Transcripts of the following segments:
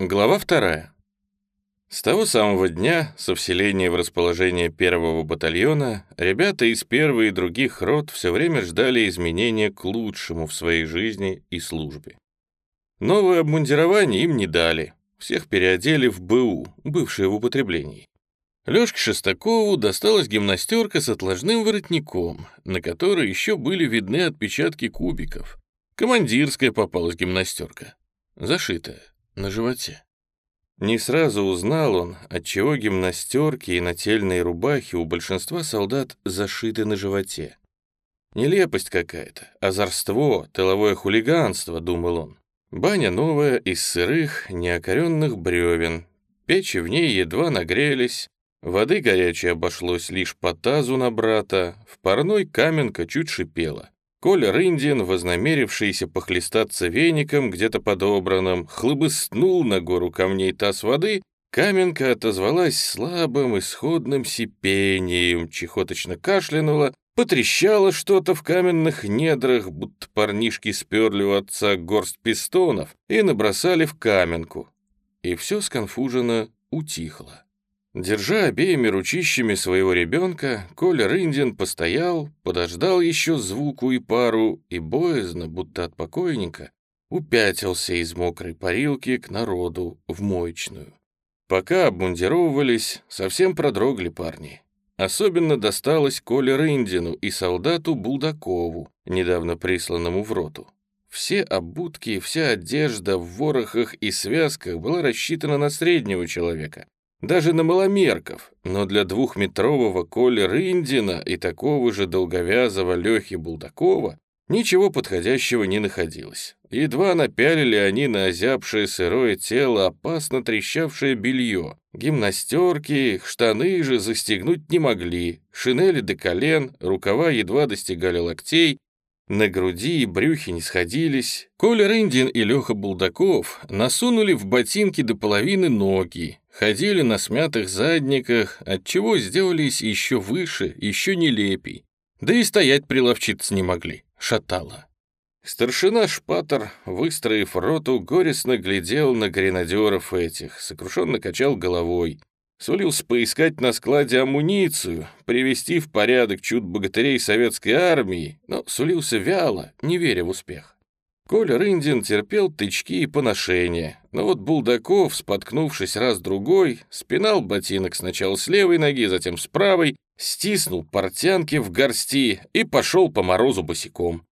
Глава вторая. С того самого дня, со вселения в расположение первого батальона, ребята из первой и других рот все время ждали изменения к лучшему в своей жизни и службе. Новое обмундирование им не дали, всех переодели в БУ, бывшее в употреблении. Лёшке Шестакову досталась гимнастерка с отложным воротником, на которой еще были видны отпечатки кубиков. Командирская попалась гимнастерка, зашитая на животе. Не сразу узнал он, отчего гимнастерки и нательные рубахи у большинства солдат зашиты на животе. Нелепость какая-то, озорство, тыловое хулиганство, думал он. Баня новая из сырых, неокоренных бревен. Печи в ней едва нагрелись, воды горячей обошлось лишь по тазу на брата, в парной каменка чуть шипела. Коля Рындин, вознамерившийся похлестаться веником, где-то подобранным, хлыбыснул на гору камней таз воды, каменка отозвалась слабым исходным сипением, чехоточно кашлянула, потрещало что-то в каменных недрах, будто парнишки сперли у отца горсть пистонов и набросали в каменку. И все сконфуженно утихло. Держа обеими ручищами своего ребенка, Коля Рындин постоял, подождал еще звуку и пару, и боязно, будто от покойника, упятился из мокрой парилки к народу в моечную. Пока обмундировывались, совсем продрогли парни. Особенно досталось Коле Рындину и солдату Булдакову, недавно присланному в роту. Все обутки вся одежда в ворохах и связках была рассчитана на среднего человека, даже на маломерков, но для двухметрового Коли Рындина и такого же долговязого Лехи Булдакова ничего подходящего не находилось. Едва напялили они на озябшее сырое тело опасно трещавшее белье. Гимнастерки, штаны же застегнуть не могли, шинели до колен, рукава едва достигали локтей, на груди и брюхе не сходились. Коля Рындин и Леха Булдаков насунули в ботинки до половины ноги, ходили на смятых задниках, отчего сделались еще выше, еще нелепей. Да и стоять приловчиться не могли, шатало. Старшина Шпатер, выстроив роту, горестно глядел на гренадеров этих, сокрушенно качал головой. Сулился поискать на складе амуницию, привести в порядок чуд богатырей советской армии, но сулился вяло, не веря в успех. Коля Рындин терпел тычки и поношения, но вот Булдаков, споткнувшись раз-другой, спинал ботинок сначала с левой ноги, затем с правой, стиснул портянки в горсти и пошел по морозу босиком.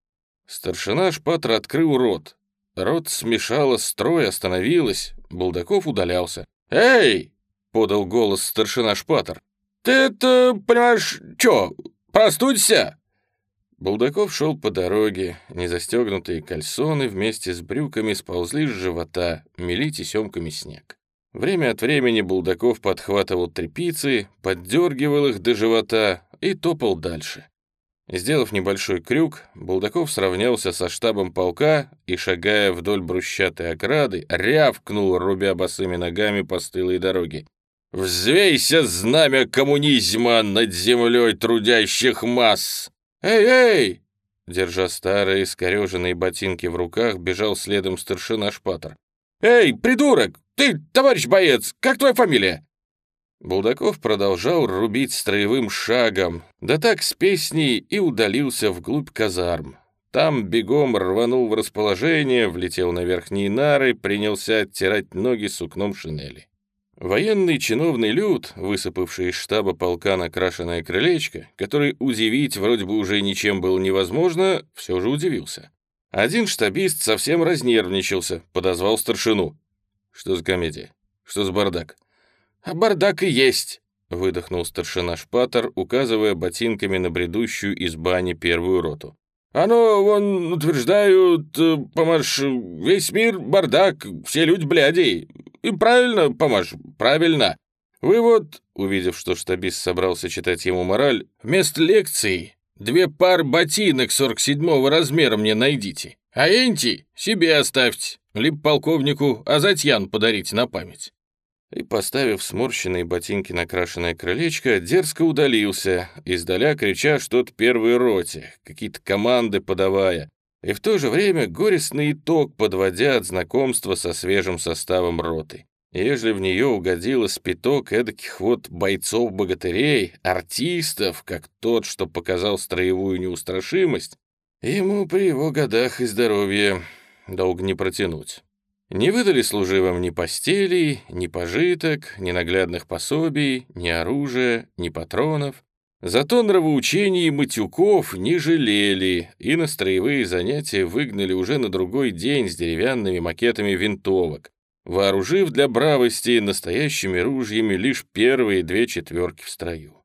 Старшина Шпатр открыл рот. Рот смешала, строй остановилась, Булдаков удалялся. «Эй!» — подал голос старшина Шпатр. «Ты это, понимаешь, чё, простудься?» Булдаков шел по дороге, незастегнутые кальсоны вместе с брюками сползли с живота, мели тесемками снег. Время от времени Булдаков подхватывал трепицы, поддергивал их до живота и топал дальше. Сделав небольшой крюк, Булдаков сравнялся со штабом полка и, шагая вдоль брусчатой ограды, рявкнул, рубя босыми ногами по стылой дороге. «Взвейся, знамя коммунизма над землей трудящих масс!» «Эй, эй!» Держа старые скореженные ботинки в руках, бежал следом старшина Шпатер. «Эй, придурок! Ты, товарищ боец, как твоя фамилия?» Булдаков продолжал рубить строевым шагом, да так с песней и удалился вглубь казарм. Там бегом рванул в расположение, влетел на верхние нары, принялся оттирать ноги сукном шинели. Военный чиновный люд, высыпавший из штаба полка накрашенное крылечко, который удивить вроде бы уже ничем было невозможно, все же удивился. Один штабист совсем разнервничался, подозвал старшину. «Что за комедия? Что за бардак?» «А бардак и есть», — выдохнул старшина Шпатер, указывая ботинками на бредущую из бани первую роту. «Оно, вон, утверждают, э, помаш, весь мир бардак, все люди бляди. И правильно, Помаш, правильно. Вы вот, увидев, что штабист собрался читать ему мораль, вместо лекции две пар ботинок 47-го размера мне найдите. А энти себе оставьте, либо полковнику Азатьян подарите на память. И, поставив сморщенные ботинки на крашеное крылечко, дерзко удалился, издаля крича что-то первой роте, какие-то команды подавая. И в то же время горестный итог подводя от знакомства со свежим составом роты. Ежели в нее угодило спиток эдаких вот бойцов-богатырей, артистов, как тот, что показал строевую неустрашимость, ему при его годах и здоровье долго не протянуть. Не выдали служивым ни постелей, ни пожиток, ни наглядных пособий, ни оружия, ни патронов. Зато нравоучений матюков не жалели, и на строевые занятия выгнали уже на другой день с деревянными макетами винтовок, вооружив для бравости настоящими ружьями лишь первые две четверки в строю.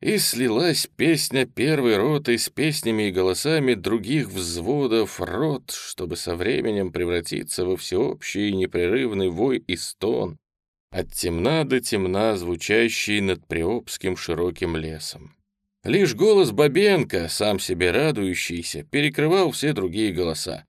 И слилась песня первой роты с песнями и голосами других взводов рот, чтобы со временем превратиться во всеобщий непрерывный вой и стон, от темна до темна звучащий над Приобским широким лесом. Лишь голос Бабенко, сам себе радующийся, перекрывал все другие голоса.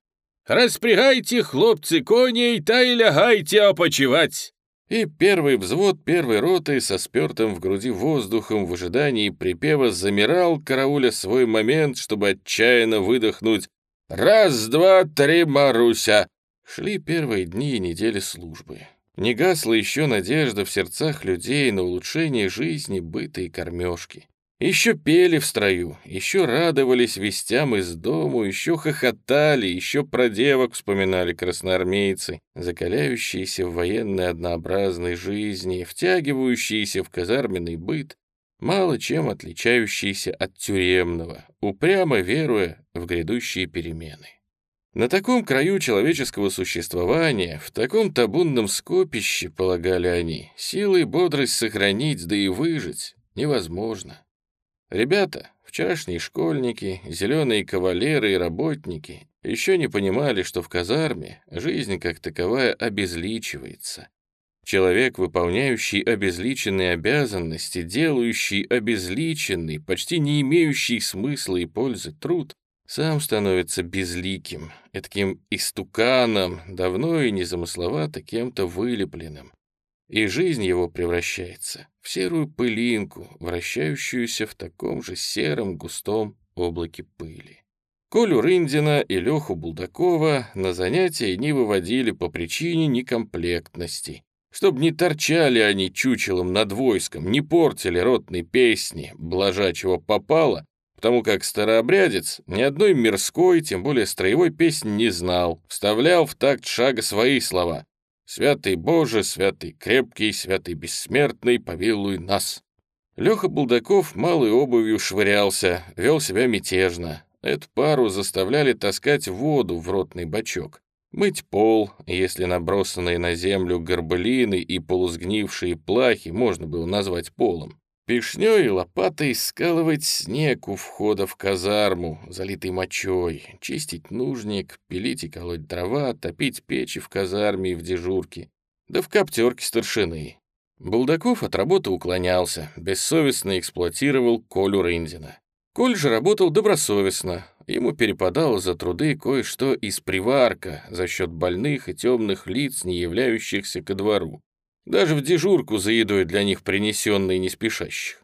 «Распрягайте, хлопцы, коней, та и лягайте опочивать!» И первый взвод первой роты со спертым в груди воздухом в ожидании припева замирал, карауля свой момент, чтобы отчаянно выдохнуть «Раз, два, три, Маруся!» Шли первые дни и недели службы. Не гасла еще надежда в сердцах людей на улучшение жизни, быта и кормежки. Еще пели в строю, еще радовались вестям из дому, еще хохотали, еще про девок вспоминали красноармейцы, закаляющиеся в военной однообразной жизни, втягивающиеся в казарменный быт, мало чем отличающиеся от тюремного, упрямо веруя в грядущие перемены. На таком краю человеческого существования, в таком табунном скопище, полагали они, силы и бодрость сохранить, да и выжить невозможно. Ребята, вчерашние школьники, зеленые кавалеры и работники, еще не понимали, что в казарме жизнь как таковая обезличивается. Человек, выполняющий обезличенные обязанности, делающий обезличенный, почти не имеющий смысла и пользы труд, сам становится безликим, таким истуканом, давно и незамысловато кем-то вылепленным, и жизнь его превращается в серую пылинку, вращающуюся в таком же сером густом облаке пыли. Колю Рындина и Леху Булдакова на занятия не выводили по причине некомплектности, чтобы не торчали они чучелом над войском, не портили ротной песни, блажа чего попало, потому как старообрядец ни одной мирской, тем более строевой песни не знал, вставлял в такт шага свои слова, Святый Боже, святый крепкий, святый бессмертный, повилуй нас. Леха Булдаков малой обувью швырялся, вел себя мятежно. Эту пару заставляли таскать воду в ротный бачок, мыть пол, если набросанные на землю горбылины и полусгнившие плахи можно было назвать полом. Пешнёй и лопатой скалывать снег у входа в казарму, залитый мочой, чистить нужник, пилить и колоть дрова, топить печи в казарме и в дежурке, да в коптерке старшины. Булдаков от работы уклонялся, бессовестно эксплуатировал Колю Рындина. Коль же работал добросовестно, ему перепадало за труды кое-что из приварка за счет больных и темных лиц, не являющихся ко двору даже в дежурку за едой для них принесенной не спешащих.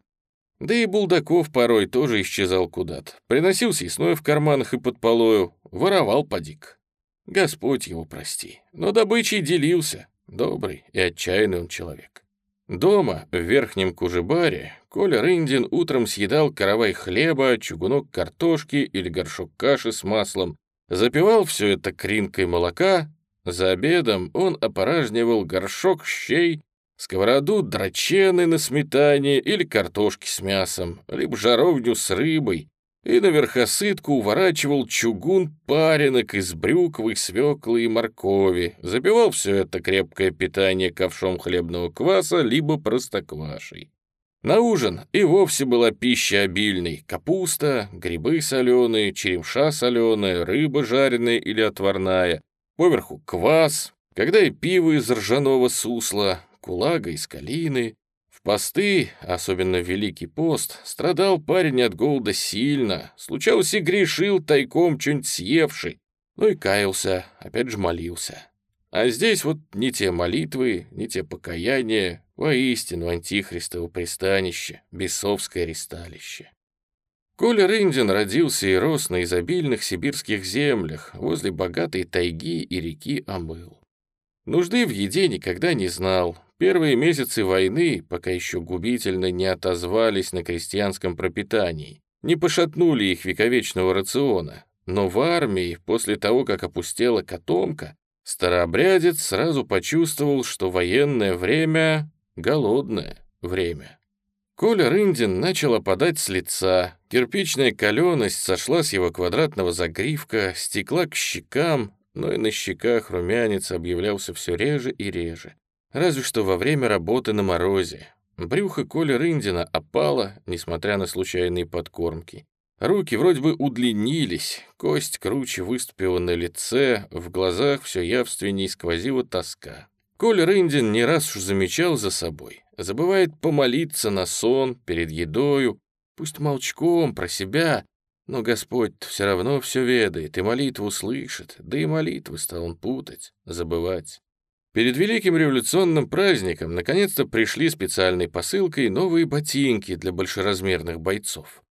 Да и Булдаков порой тоже исчезал куда-то, приносил съестное в карманах и под полою, воровал подик. Господь его прости, но добычей делился, добрый и отчаянный он человек. Дома, в верхнем кужебаре, Коля Рындин утром съедал каравай хлеба, чугунок картошки или горшок каши с маслом, запивал все это кринкой молока за обедом он опоражнивал горшок щей, сковороду драчены на сметане или картошки с мясом, либо жаровню с рыбой, и на верхосытку уворачивал чугун паренок из брюквы, свеклы и моркови, забивал все это крепкое питание ковшом хлебного кваса либо простоквашей. На ужин и вовсе была пища обильной. Капуста, грибы соленые, черемша соленая, рыба жареная или отварная, поверху квас, когда и пиво из ржаного сусла, кулага из калины. В посты, особенно в Великий пост, страдал парень от голода сильно, случалось и грешил тайком что-нибудь съевший, ну и каялся, опять же молился. А здесь вот не те молитвы, не те покаяния, воистину антихристово пристанище, бесовское ресталище. Коля Рындин родился и рос на изобильных сибирских землях, возле богатой тайги и реки Амыл. Нужды в еде никогда не знал. Первые месяцы войны, пока еще губительно не отозвались на крестьянском пропитании, не пошатнули их вековечного рациона. Но в армии, после того, как опустела котомка, старообрядец сразу почувствовал, что военное время — голодное время. Коля Рындин начал опадать с лица, кирпичная каленость сошла с его квадратного загривка, стекла к щекам, но и на щеках румянец объявлялся все реже и реже. Разве что во время работы на морозе. Брюхо Коля Рындина опало, несмотря на случайные подкормки. Руки вроде бы удлинились, кость круче выступила на лице, в глазах все явственней сквозила тоска. Коля Рындин не раз уж замечал за собой забывает помолиться на сон, перед едою, пусть молчком, про себя, но Господь все равно все ведает и молитву слышит, да и молитвы стал он путать, забывать. Перед Великим революционным праздником наконец-то пришли специальной посылкой новые ботинки для большеразмерных бойцов.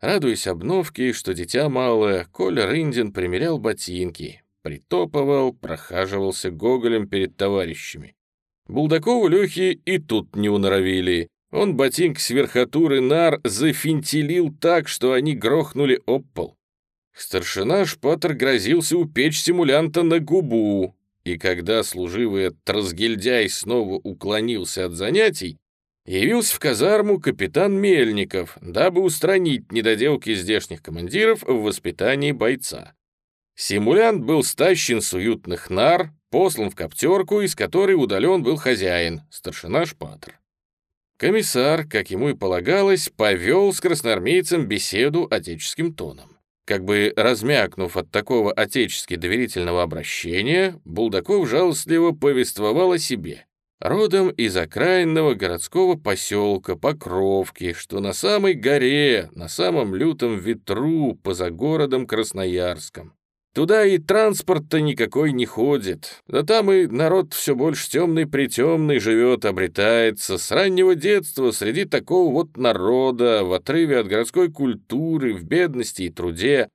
Радуясь обновке, что дитя малое, Коля Рындин примерял ботинки, притопывал, прохаживался гоголем перед товарищами. Булдакову Лехи и тут не уноровили. Он ботинок с верхотуры нар зафинтелил так, что они грохнули об пол. Старшина Шпатер грозился упечь симулянта на губу, и когда служивый Трасгильдяй снова уклонился от занятий, явился в казарму капитан Мельников, дабы устранить недоделки здешних командиров в воспитании бойца. Симулянт был стащен с уютных нар, послан в коптерку, из которой удален был хозяин, старшина Шпатр. Комиссар, как ему и полагалось, повел с красноармейцем беседу отеческим тоном. Как бы размякнув от такого отечески доверительного обращения, Булдаков жалостливо повествовал о себе. Родом из окраинного городского поселка Покровки, что на самой горе, на самом лютом ветру, поза городом Красноярском. Туда и транспорт-то никакой не ходит. Да там и народ все больше темный-притемный живет, обретается. С раннего детства среди такого вот народа, в отрыве от городской культуры, в бедности и труде.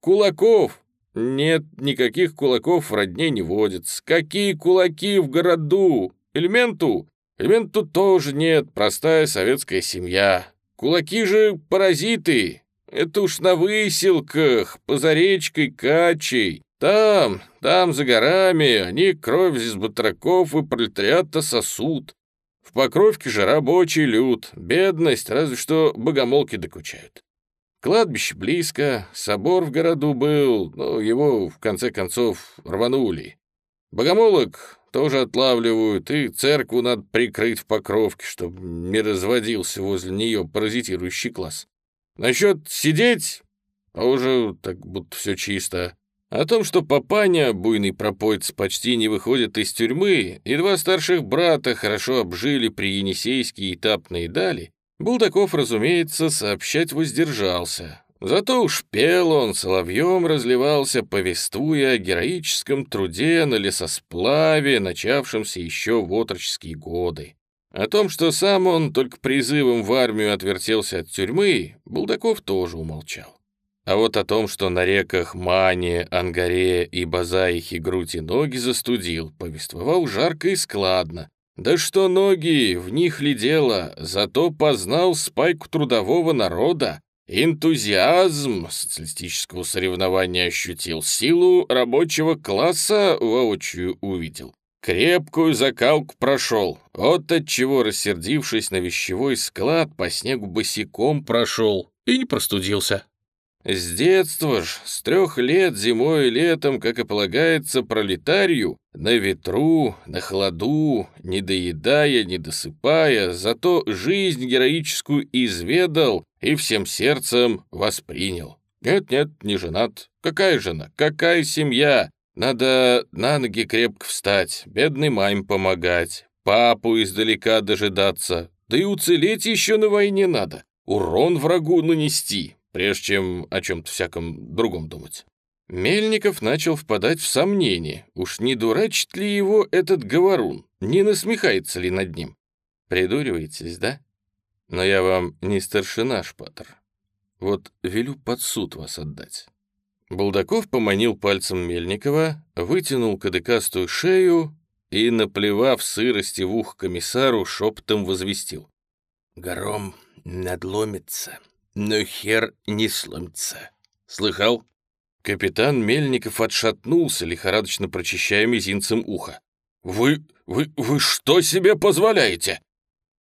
Кулаков! Нет, никаких кулаков в родне не водится. Какие кулаки в городу? Элементу? Элементу тоже нет, простая советская семья. Кулаки же паразиты, это уж на выселках, за речкой Качей. Там, там за горами, они кровь из батраков и пролетариата сосут. В Покровке же рабочий люд, бедность, разве что богомолки докучают. Кладбище близко, собор в городу был, но его, в конце концов, рванули. Богомолок тоже отлавливают, и церкву надо прикрыть в Покровке, чтобы не разводился возле нее паразитирующий класс. Насчет сидеть, а уже так будто все чисто. О том, что папаня, буйный пропойц, почти не выходит из тюрьмы, и два старших брата хорошо обжили при Енисейске этапные дали, Булдаков, разумеется, сообщать воздержался. Зато уж пел он, соловьем разливался, повествуя о героическом труде на лесосплаве, начавшемся еще в отроческие годы. О том, что сам он только призывом в армию отвертелся от тюрьмы, Булдаков тоже умолчал. А вот о том, что на реках Мане, Ангаре и Базаихе грудь и ноги застудил, повествовал жарко и складно. Да что ноги, в них ли дело, зато познал спайку трудового народа, энтузиазм социалистического соревнования ощутил, силу рабочего класса воочию увидел. Крепкую закалку прошел. Вот отчего, рассердившись на вещевой склад, по снегу босиком прошел и не простудился. С детства ж, с трех лет, зимой и летом, как и полагается пролетарию, на ветру, на холоду, не доедая, не досыпая, зато жизнь героическую изведал и всем сердцем воспринял. Нет-нет, не женат. Какая жена? Какая семья? Надо на ноги крепко встать, бедной маме помогать, папу издалека дожидаться, да и уцелеть еще на войне надо, урон врагу нанести, прежде чем о чем-то всяком другом думать. Мельников начал впадать в сомнение, уж не дурачит ли его этот говорун, не насмехается ли над ним. Придуриваетесь, да? Но я вам не старшина, Шпатер. Вот велю под суд вас отдать». Булдаков поманил пальцем Мельникова, вытянул кадыкастую шею и, наплевав сырости в ух комиссару, шепотом возвестил. «Гром надломится, но хер не сломится. Слыхал?» Капитан Мельников отшатнулся, лихорадочно прочищая мизинцем ухо. «Вы... вы... вы что себе позволяете?»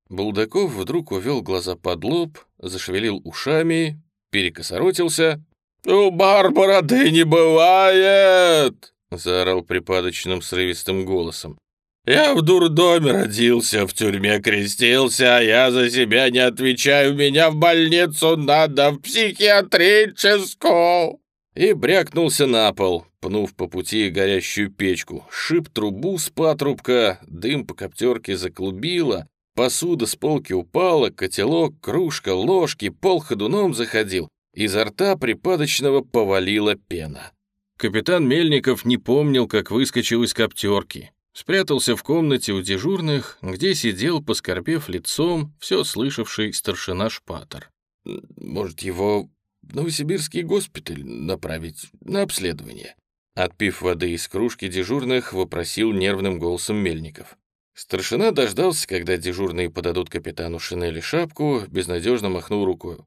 Булдаков вдруг увел глаза под лоб, зашевелил ушами, перекосоротился. «У Барбара-ты не бывает!» — заорал припадочным срывистым голосом. «Я в дурдоме родился, в тюрьме крестился, а я за себя не отвечаю, меня в больницу надо, в психиатрическую!» И брякнулся на пол, пнув по пути горящую печку, шип трубу с патрубка, дым по коптерке заклубило, Посуда с полки упала, котелок, кружка, ложки, пол ходуном заходил. Изо рта припадочного повалила пена. Капитан Мельников не помнил, как выскочил из коптерки. Спрятался в комнате у дежурных, где сидел, поскорбев лицом, все слышавший старшина Шпатор. «Может, его в Новосибирский госпиталь направить на обследование?» Отпив воды из кружки дежурных, вопросил нервным голосом Мельников. Старшина дождался, когда дежурные подадут капитану шинели шапку, безнадежно махнул рукой.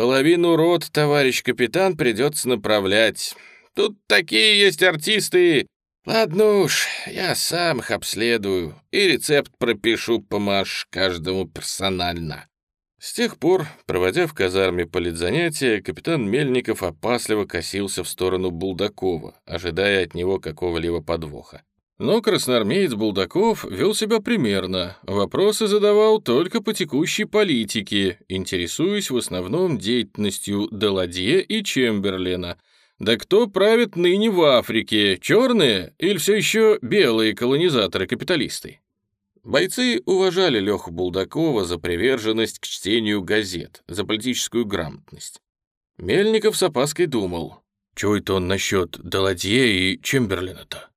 «Половину рот, товарищ капитан, придется направлять. Тут такие есть артисты. Ладно уж, я сам их обследую и рецепт пропишу помашь каждому персонально». С тех пор, проводя в казарме политзанятия, капитан Мельников опасливо косился в сторону Булдакова, ожидая от него какого-либо подвоха. Но красноармеец Булдаков вел себя примерно, вопросы задавал только по текущей политике, интересуясь в основном деятельностью Деладье и Чемберлена. Да кто правит ныне в Африке, черные или все еще белые колонизаторы-капиталисты? Бойцы уважали Леху Булдакова за приверженность к чтению газет, за политическую грамотность. Мельников с опаской думал, чего это он насчет Деладье и Чемберлена-то?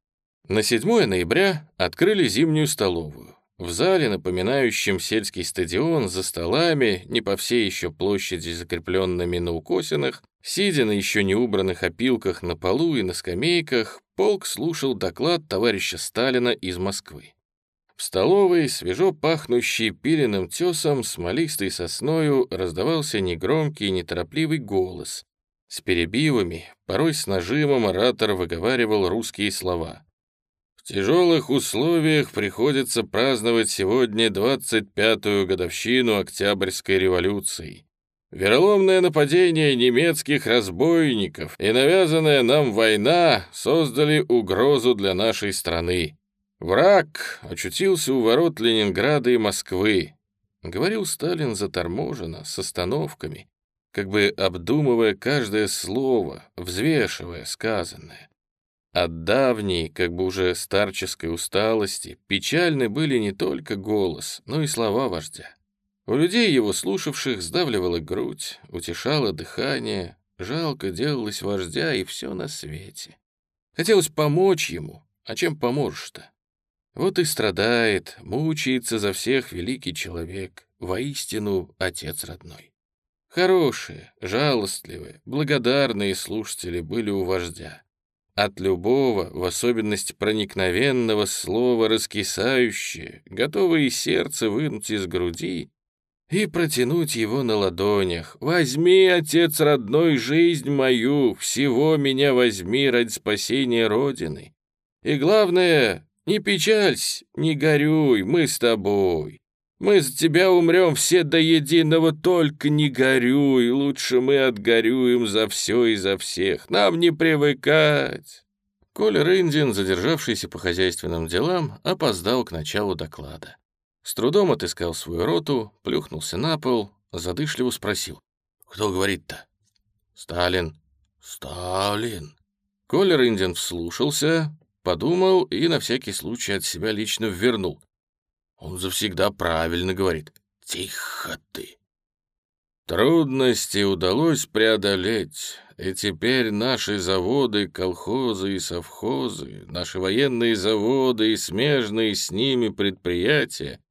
На 7 ноября открыли зимнюю столовую. В зале, напоминающем сельский стадион, за столами, не по всей еще площади, закрепленными на укосинах, сидя на еще не убранных опилках на полу и на скамейках, полк слушал доклад товарища Сталина из Москвы. В столовой, свежо пахнущий пиленным тесом, смолистой сосною, раздавался негромкий неторопливый голос. С перебивами, порой с нажимом оратор выговаривал русские слова. В тяжелых условиях приходится праздновать сегодня 25-ю годовщину Октябрьской революции. Вероломное нападение немецких разбойников и навязанная нам война создали угрозу для нашей страны. Враг очутился у ворот Ленинграда и Москвы. Говорил Сталин заторможенно, с остановками, как бы обдумывая каждое слово, взвешивая сказанное. От давней, как бы уже старческой усталости, печальны были не только голос, но и слова вождя. У людей, его слушавших, сдавливала грудь, утешало дыхание, жалко делалось вождя и все на свете. Хотелось помочь ему, а чем поможешь-то? Вот и страдает, мучается за всех великий человек, воистину отец родной. Хорошие, жалостливые, благодарные слушатели были у вождя. От любого, в особенности проникновенного слова раскисающее, готовое сердце вынуть из груди и протянуть его на ладонях. «Возьми, отец родной, жизнь мою, всего меня возьми ради спасения Родины. И главное, не печалься, не горюй, мы с тобой. Мы за тебя умрем все до единого, только не горюй, лучше мы отгорюем за все и за всех, нам не привыкать». Коля Рындин, задержавшийся по хозяйственным делам, опоздал к началу доклада. С трудом отыскал свою роту, плюхнулся на пол, задышливо спросил. «Кто говорит-то?» «Сталин». «Сталин». Коля Рындин вслушался, подумал и на всякий случай от себя лично ввернул. Он завсегда правильно говорит. Тихо ты. Трудности удалось преодолеть, и теперь наши заводы, колхозы и совхозы, наши военные заводы и смежные с ними предприятия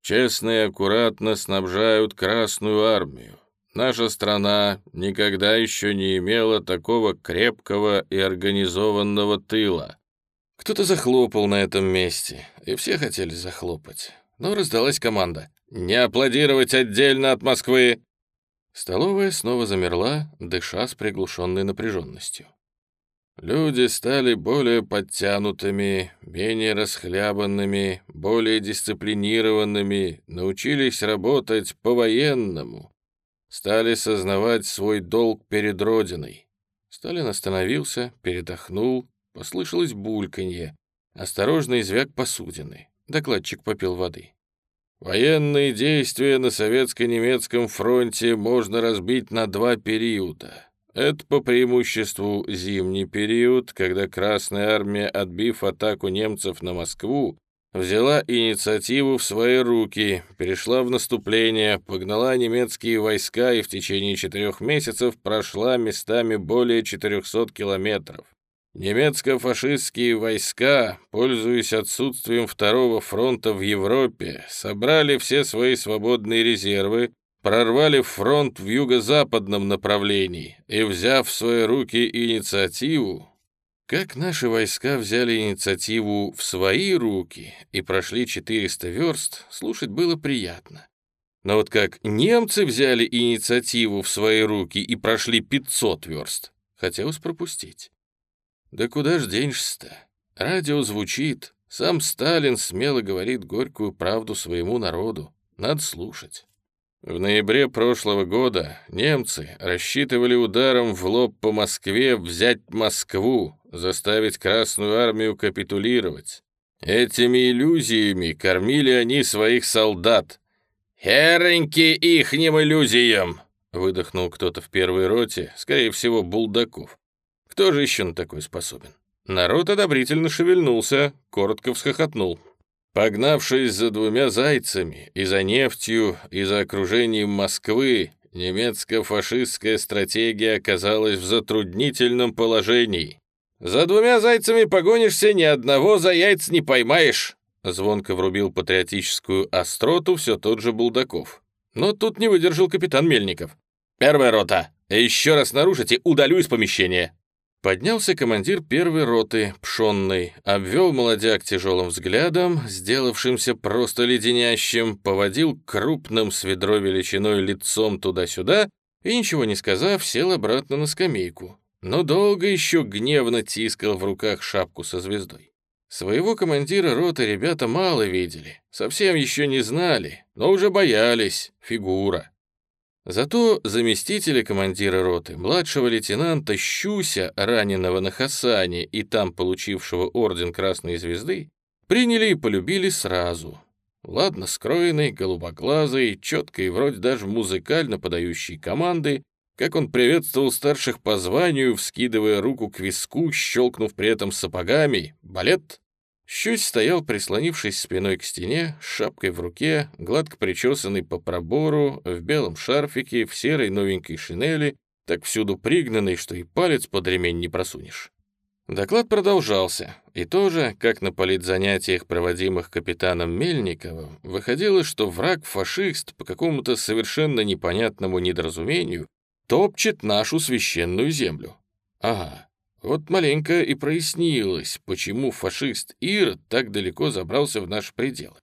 честно и аккуратно снабжают Красную Армию. Наша страна никогда еще не имела такого крепкого и организованного тыла. Кто-то захлопал на этом месте, и все хотели захлопать. Но раздалась команда. «Не аплодировать отдельно от Москвы!» Столовая снова замерла, дыша с приглушенной напряженностью. Люди стали более подтянутыми, менее расхлябанными, более дисциплинированными, научились работать по-военному, стали сознавать свой долг перед Родиной. Сталин остановился, передохнул, послышалось бульканье, осторожный звяк посудины. Докладчик попил воды. Военные действия на советско-немецком фронте можно разбить на два периода. Это по преимуществу зимний период, когда Красная Армия, отбив атаку немцев на Москву, взяла инициативу в свои руки, перешла в наступление, погнала немецкие войска и в течение четырех месяцев прошла местами более 400 километров. Немецко-фашистские войска, пользуясь отсутствием второго фронта в Европе, собрали все свои свободные резервы, прорвали фронт в юго-западном направлении и, взяв в свои руки инициативу, как наши войска взяли инициативу в свои руки и прошли 400 верст, слушать было приятно. Но вот как немцы взяли инициативу в свои руки и прошли 500 верст, хотелось пропустить. Да куда ж денешься-то? Радио звучит, сам Сталин смело говорит горькую правду своему народу. Надо слушать. В ноябре прошлого года немцы рассчитывали ударом в лоб по Москве взять Москву, заставить Красную Армию капитулировать. Этими иллюзиями кормили они своих солдат. «Хереньки ихним иллюзиям!» — выдохнул кто-то в первой роте, скорее всего, Булдаков. Кто же еще на такой способен? Народ одобрительно шевельнулся, коротко всхохотнул. Погнавшись за двумя зайцами, и за нефтью, и за окружением Москвы, немецко-фашистская стратегия оказалась в затруднительном положении. «За двумя зайцами погонишься, ни одного за яйц не поймаешь», звонко врубил патриотическую остроту все тот же Булдаков. Но тут не выдержал капитан Мельников. «Первая рота, еще раз нарушите, удалю из помещения». Поднялся командир первой роты, пшенный, обвел молодяк тяжелым взглядом, сделавшимся просто леденящим, поводил крупным с ведро величиной лицом туда-сюда и, ничего не сказав, сел обратно на скамейку. Но долго еще гневно тискал в руках шапку со звездой. Своего командира роты ребята мало видели, совсем еще не знали, но уже боялись, фигура. Зато заместителя командира роты, младшего лейтенанта Щуся, раненого на Хасане и там получившего орден Красной Звезды, приняли и полюбили сразу. Ладно скроенный, голубоглазый, четко и вроде даже музыкально подающий команды, как он приветствовал старших по званию, вскидывая руку к виску, щелкнув при этом сапогами. «Балет!» Щусь стоял, прислонившись спиной к стене, с шапкой в руке, гладко причесанный по пробору, в белом шарфике, в серой новенькой шинели, так всюду пригнанный, что и палец под ремень не просунешь. Доклад продолжался, и тоже, как на политзанятиях, проводимых капитаном Мельниковым, выходило, что враг-фашист по какому-то совершенно непонятному недоразумению топчет нашу священную землю. Ага, вот маленько и прояснилось, почему фашист Ир так далеко забрался в наши пределы.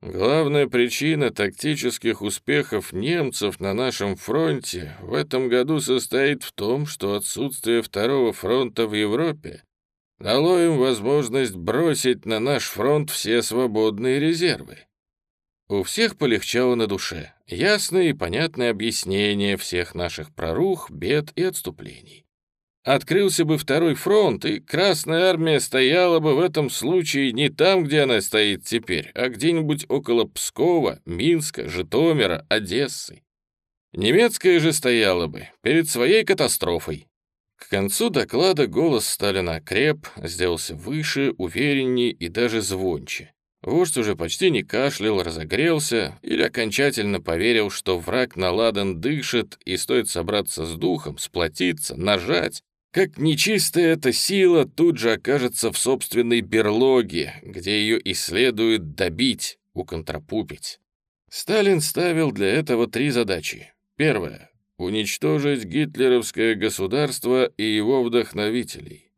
Главная причина тактических успехов немцев на нашем фронте в этом году состоит в том, что отсутствие второго фронта в Европе дало им возможность бросить на наш фронт все свободные резервы. У всех полегчало на душе. Ясное и понятное объяснение всех наших прорух, бед и отступлений. Открылся бы второй фронт, и Красная Армия стояла бы в этом случае не там, где она стоит теперь, а где-нибудь около Пскова, Минска, Житомира, Одессы. Немецкая же стояла бы перед своей катастрофой. К концу доклада голос Сталина креп, сделался выше, увереннее и даже звонче. Вождь уже почти не кашлял, разогрелся или окончательно поверил, что враг наладан дышит и стоит собраться с духом, сплотиться, нажать, как нечистая эта сила тут же окажется в собственной берлоге, где ее и следует добить, уконтрапупить. Сталин ставил для этого три задачи. Первое. Уничтожить гитлеровское государство и его вдохновителей.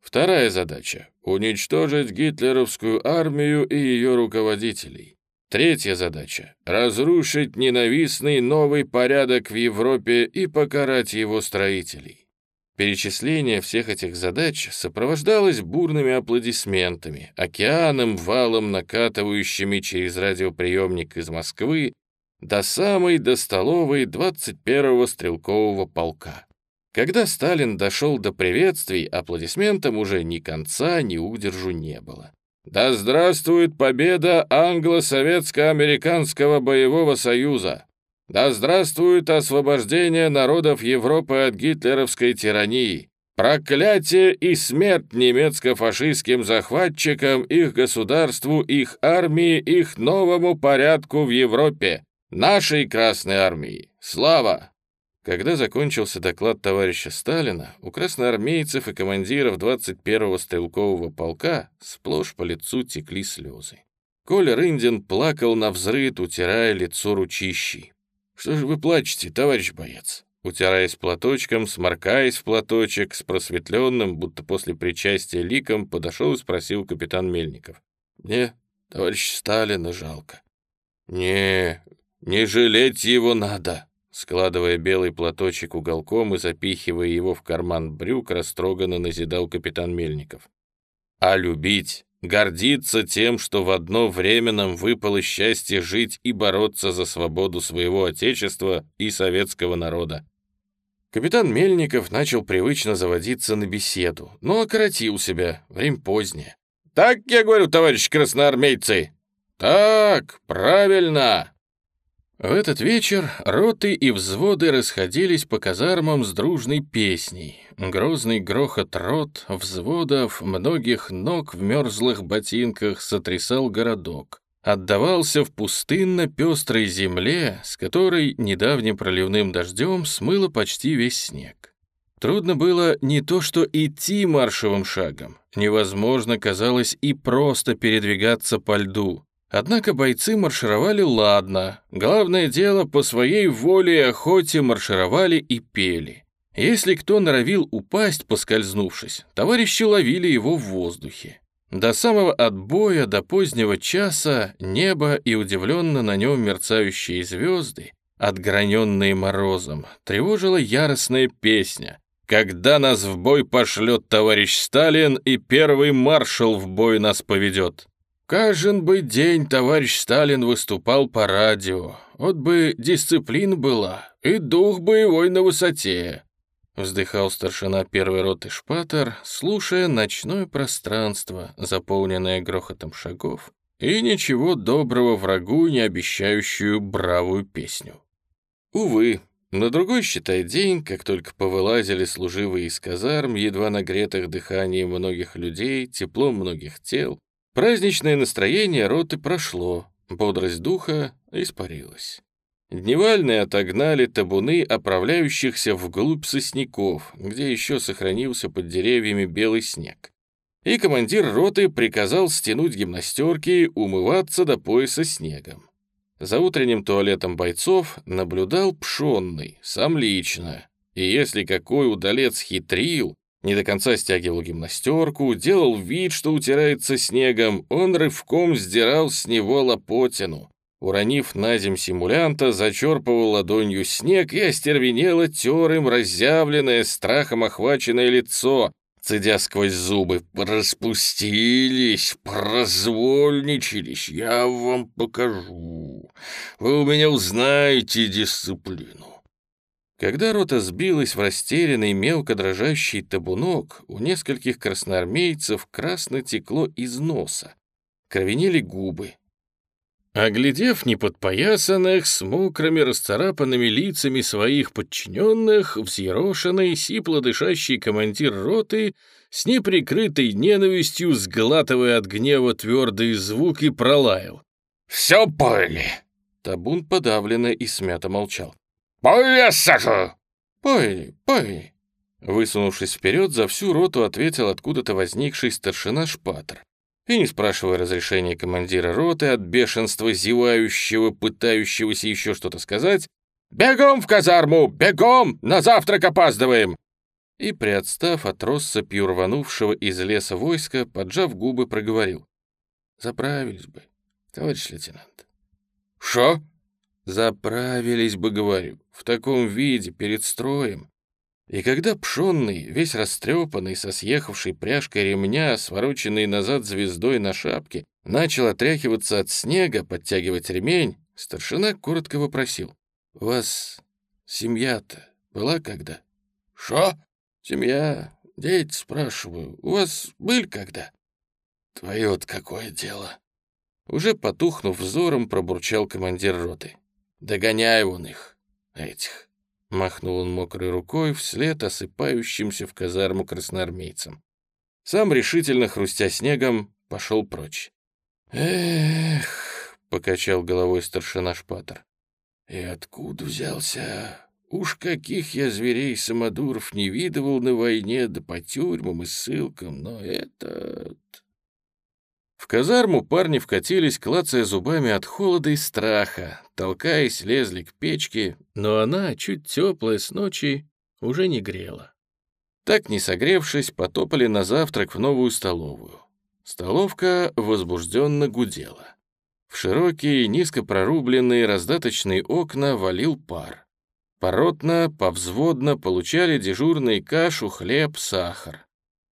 Вторая задача — уничтожить гитлеровскую армию и ее руководителей. Третья задача — разрушить ненавистный новый порядок в Европе и покарать его строителей. Перечисление всех этих задач сопровождалось бурными аплодисментами, океаном валом, накатывающими через радиоприемник из Москвы до самой до столовой 21-го стрелкового полка. Когда Сталин дошел до приветствий, аплодисментам уже ни конца, ни удержу не было. «Да здравствует победа англо-советско-американского боевого союза! Да здравствует освобождение народов Европы от гитлеровской тирании! Проклятие и смерть немецко-фашистским захватчикам, их государству, их армии, их новому порядку в Европе! Нашей Красной Армии! Слава!» Когда закончился доклад товарища Сталина, у красноармейцев и командиров 21-го стрелкового полка сплошь по лицу текли слезы. Коля Рындин плакал на взрыд, утирая лицо ручищей. «Что же вы плачете, товарищ боец?» Утираясь платочком, сморкаясь в платочек, с просветленным, будто после причастия ликом, подошел и спросил капитан Мельников. «Мне товарищ Сталина жалко». «Не, не жалеть его надо», складывая белый платочек уголком и запихивая его в карман брюк, растроганно назидал капитан Мельников. «А любить гордиться тем, что в одно время нам выпало счастье жить и бороться за свободу своего Отечества и советского народа. Капитан Мельников начал привычно заводиться на беседу, но окоротил себя, время позднее. «Так я говорю, товарищ красноармейцы!» «Так, правильно!» В этот вечер роты и взводы расходились по казармам с дружной песней. Грозный грохот рот, взводов, многих ног в мерзлых ботинках сотрясал городок. Отдавался в пустынно-пестрой земле, с которой недавним проливным дождем смыло почти весь снег. Трудно было не то что идти маршевым шагом, невозможно казалось и просто передвигаться по льду. Однако бойцы маршировали ладно. Главное дело, по своей воле и охоте маршировали и пели. Если кто норовил упасть, поскользнувшись, товарищи ловили его в воздухе. До самого отбоя, до позднего часа небо и удивленно на нем мерцающие звезды, отграненные морозом, тревожила яростная песня. «Когда нас в бой пошлет товарищ Сталин, и первый маршал в бой нас поведет». Каждый бы день товарищ Сталин выступал по радио. Вот бы дисциплина была, и дух боевой на высоте. Вздыхал старшина первой роты Шпатер, слушая ночное пространство, заполненное грохотом шагов, и ничего доброго врагу, не обещающую бравую песню. Увы, на другой, считай, день, как только повылазили служивые из казарм, едва нагретых дыханием многих людей, теплом многих тел, Праздничное настроение роты прошло, бодрость духа испарилась. Дневальные отогнали табуны оправляющихся вглубь сосняков, где еще сохранился под деревьями белый снег. И командир роты приказал стянуть гимнастерки, умываться до пояса снегом. За утренним туалетом бойцов наблюдал Пшонный, сам лично. И если какой удалец хитрил, не до конца стягивал гимнастерку, делал вид, что утирается снегом, он рывком сдирал с него лопотину. Уронив на земь симулянта, зачерпывал ладонью снег и остервенело тер им разъявленное, страхом охваченное лицо, цедя сквозь зубы. «Распустились, прозвольничались, я вам покажу. Вы у меня узнаете дисциплину». Когда рота сбилась в растерянный мелко дрожащий табунок, у нескольких красноармейцев красно текло из носа. Кровенели губы. Оглядев неподпоясанных, с мокрыми расцарапанными лицами своих подчиненных, взъерошенный, сипло дышащий командир роты с неприкрытой ненавистью, сглатывая от гнева твердые звуки, пролаял. «Все поняли!» Табун подавленно и смято молчал. «Пой, Сашу!» «Пой, пой!» Высунувшись вперед, за всю роту ответил откуда-то возникший старшина Шпатер. И, не спрашивая разрешения командира роты от бешенства зевающего, пытающегося еще что-то сказать, «Бегом в казарму! Бегом! На завтрак опаздываем!» И, приотстав от россыпью рванувшего из леса войска, поджав губы, проговорил. «Заправились бы, товарищ лейтенант». «Шо?» «Заправились бы, говорю, в таком виде, перед строем. И когда пшенный, весь растрепанный, со съехавшей пряжкой ремня, свороченный назад звездой на шапке, начал отряхиваться от снега, подтягивать ремень, старшина коротко вопросил. «У вас семья-то была когда?» «Шо?» «Семья, дети, спрашиваю. У вас были когда?» «Твое-то какое дело?» Уже потухнув взором, пробурчал командир роты. «Догоняй вон их, этих». Махнул он мокрой рукой вслед осыпающимся в казарму красноармейцам. Сам, решительно хрустя снегом, пошел прочь. «Эх!» — покачал головой старшина Шпатер. «И откуда взялся? Уж каких я зверей-самодуров не видывал на войне, да по тюрьмам и ссылкам, но этот...» В казарму парни вкатились, клацая зубами от холода и страха, толкаясь, лезли к печке, но она, чуть теплая с ночи, уже не грела. Так, не согревшись, потопали на завтрак в новую столовую. Столовка возбужденно гудела. В широкие, низко прорубленные раздаточные окна валил пар. Поротно, повзводно получали дежурные кашу, хлеб, сахар.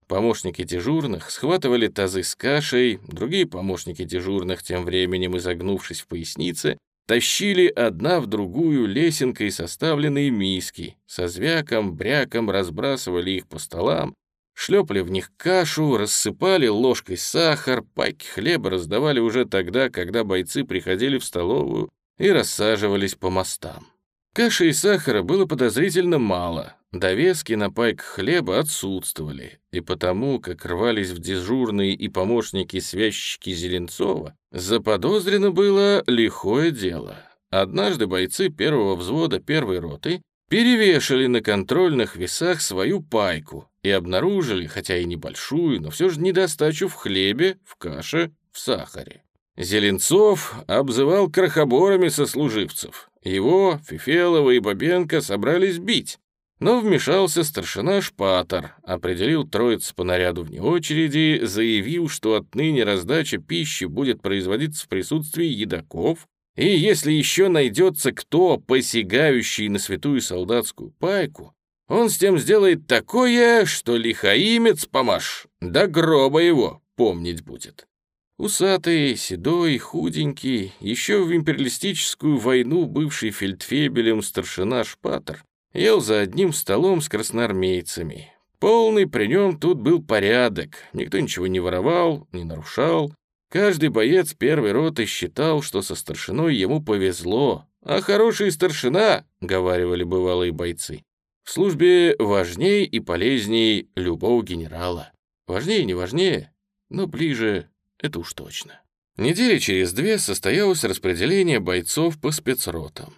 Помощники дежурных схватывали тазы с кашей, другие помощники дежурных, тем временем изогнувшись в пояснице, тащили одна в другую лесенкой составленные миски, со звяком, бряком разбрасывали их по столам, шлепали в них кашу, рассыпали ложкой сахар, пайки хлеба раздавали уже тогда, когда бойцы приходили в столовую и рассаживались по мостам. Каши и сахара было подозрительно мало, довески на пайк хлеба отсутствовали, и потому, как рвались в дежурные и помощники-связчики Зеленцова, заподозрено было лихое дело. Однажды бойцы первого взвода первой роты перевешали на контрольных весах свою пайку и обнаружили, хотя и небольшую, но все же недостачу в хлебе, в каше, в сахаре. Зеленцов обзывал крохоборами сослуживцев. Его, Фифелова и Бабенко собрались бить. Но вмешался старшина Шпатор, определил троиц по наряду вне очереди, заявил, что отныне раздача пищи будет производиться в присутствии едоков, и если еще найдется кто, посягающий на святую солдатскую пайку, он с тем сделает такое, что лихаимец помаш, до гроба его помнить будет. Усатый, седой, худенький, еще в империалистическую войну бывший фельдфебелем старшина Шпатер, ел за одним столом с красноармейцами. Полный при нем тут был порядок, никто ничего не воровал, не нарушал. Каждый боец первой роты считал, что со старшиной ему повезло, а хороший старшина, — говаривали бывалые бойцы, — в службе важнее и полезнее любого генерала. Важнее не важнее, но ближе это уж точно. Недели через две состоялось распределение бойцов по спецротам.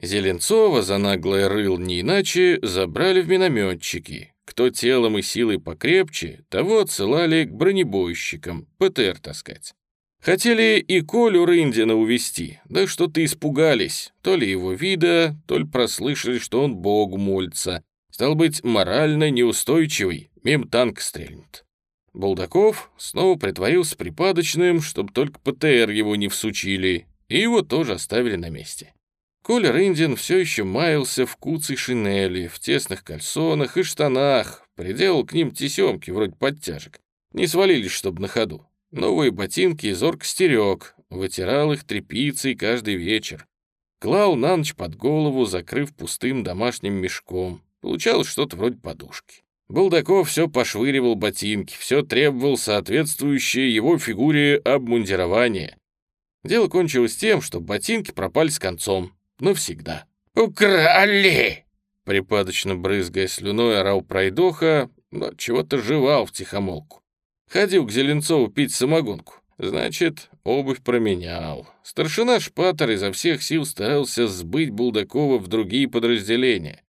Зеленцова за наглое рыл не иначе забрали в минометчики. Кто телом и силой покрепче, того отсылали к бронебойщикам, ПТР таскать. Хотели и Колю Рындина увести, да что-то испугались, то ли его вида, то ли прослышали, что он богу молится. Стал быть, морально неустойчивый, мим танк стрельнет. Булдаков снова притворился припадочным, чтобы только ПТР его не всучили, и его тоже оставили на месте. Коля Рындин все еще маялся в куцей шинели, в тесных кальсонах и штанах, приделал к ним тесемки вроде подтяжек. Не свалились, чтобы на ходу. Новые ботинки зорко стерег, вытирал их тряпицей каждый вечер. Клал на ночь под голову, закрыв пустым домашним мешком. Получалось что-то вроде подушки. Булдаков все пошвыривал ботинки, все требовал соответствующее его фигуре обмундирование. Дело кончилось тем, что ботинки пропали с концом. Навсегда. «Украли!» Припадочно брызгая слюной, орал пройдоха, но чего-то жевал в тихомолку. Ходил к Зеленцову пить самогонку. Значит, обувь променял. Старшина Шпатер изо всех сил старался сбыть Булдакова в другие подразделения.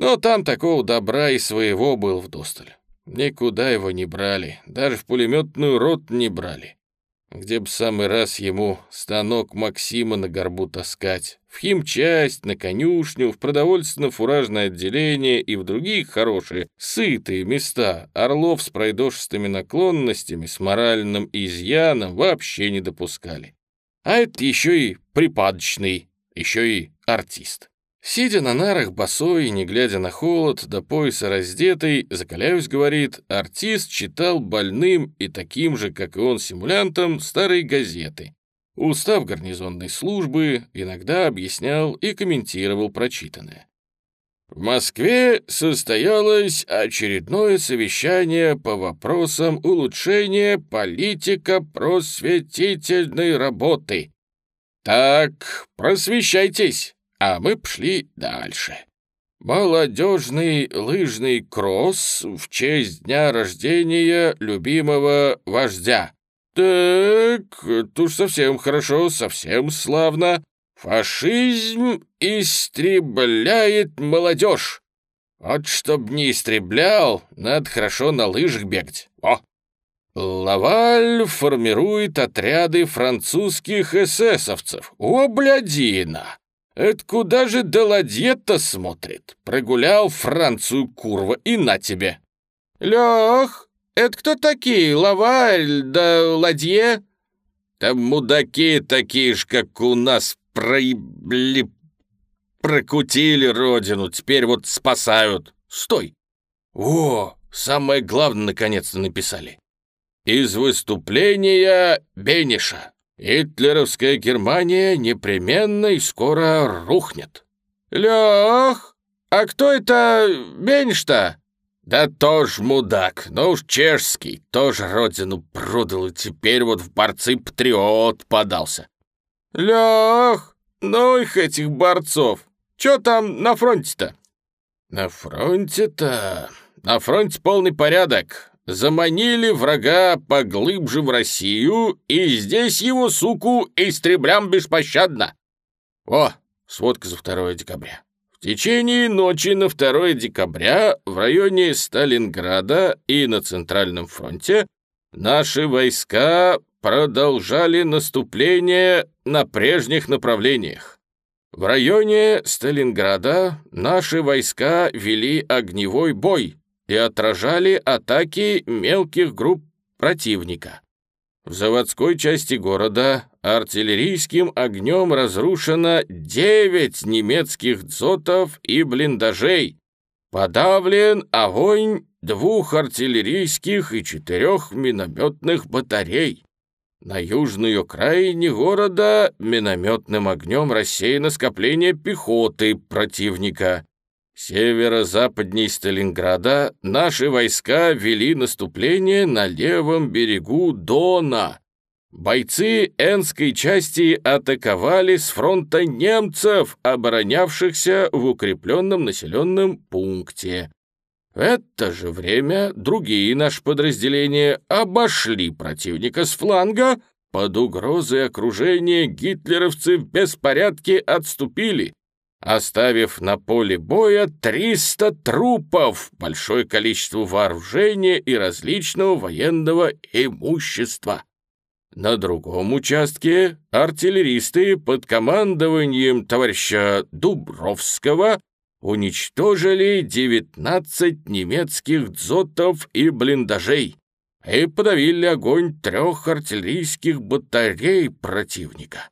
Но там такого добра и своего был вдосталь. Никуда его не брали, даже в пулеметную рот не брали. где б самый раз ему станок Максима на горбу таскать, в химчасть, на конюшню, в продовольственно-фуражное отделение и в другие хорошие, сытые места орлов с пройдошистыми наклонностями, с моральным изъяном вообще не допускали. А это еще и припадочный, еще и артист. Сидя на нарах босой и не глядя на холод, до пояса раздетый, закаляюсь, говорит, артист читал больным и таким же, как и он, симулянтам, старые газеты. Устав гарнизонной службы иногда объяснял и комментировал прочитанное. В Москве состоялось очередное совещание по вопросам улучшения политико-просветительной работы. Так, просвещайтесь а мы пошли дальше. Молодежный лыжный кросс в честь дня рождения любимого вождя. Так, уж совсем хорошо, совсем славно. Фашизм истребляет молодежь. Вот чтоб не истреблял, надо хорошо на лыжах бегать. О! Лаваль формирует отряды французских эсэсовцев. О, блядина! Это куда же Деладье-то смотрит? Прогулял Францию курва и на тебе. Лех, это кто такие, Лаваль да Ладье? Там мудаки такие ж, как у нас, проебли... Прокутили родину, теперь вот спасают. Стой! О, самое главное наконец-то написали. Из выступления Бениша. Гитлеровская Германия непременно и скоро рухнет. Лех, а кто это Бенш-то? Да тоже мудак, но уж чешский, тоже родину продал, и теперь вот в борцы-патриот подался. Лех, ну их этих борцов, чё там на фронте-то? На фронте-то... На фронте полный порядок. Заманили врага поглубже в Россию, и здесь его, суку, истреблям беспощадно. О, сводка за 2 декабря. В течение ночи на 2 декабря в районе Сталинграда и на Центральном фронте наши войска продолжали наступление на прежних направлениях. В районе Сталинграда наши войска вели огневой бой, и отражали атаки мелких групп противника. В заводской части города артиллерийским огнем разрушено 9 немецких дзотов и блиндажей. Подавлен огонь двух артиллерийских и четырех минометных батарей. На южной окраине города минометным огнем рассеяно скопление пехоты противника. Северо-западней Сталинграда наши войска вели наступление на левом берегу Дона. Бойцы Энской части атаковали с фронта немцев, оборонявшихся в укрепленном населенном пункте. В это же время другие наши подразделения обошли противника с фланга, под угрозой окружения гитлеровцы в беспорядке отступили, оставив на поле боя 300 трупов, большое количество вооружения и различного военного имущества. На другом участке артиллеристы под командованием товарища Дубровского уничтожили 19 немецких дзотов и блиндажей и подавили огонь трех артиллерийских батарей противника.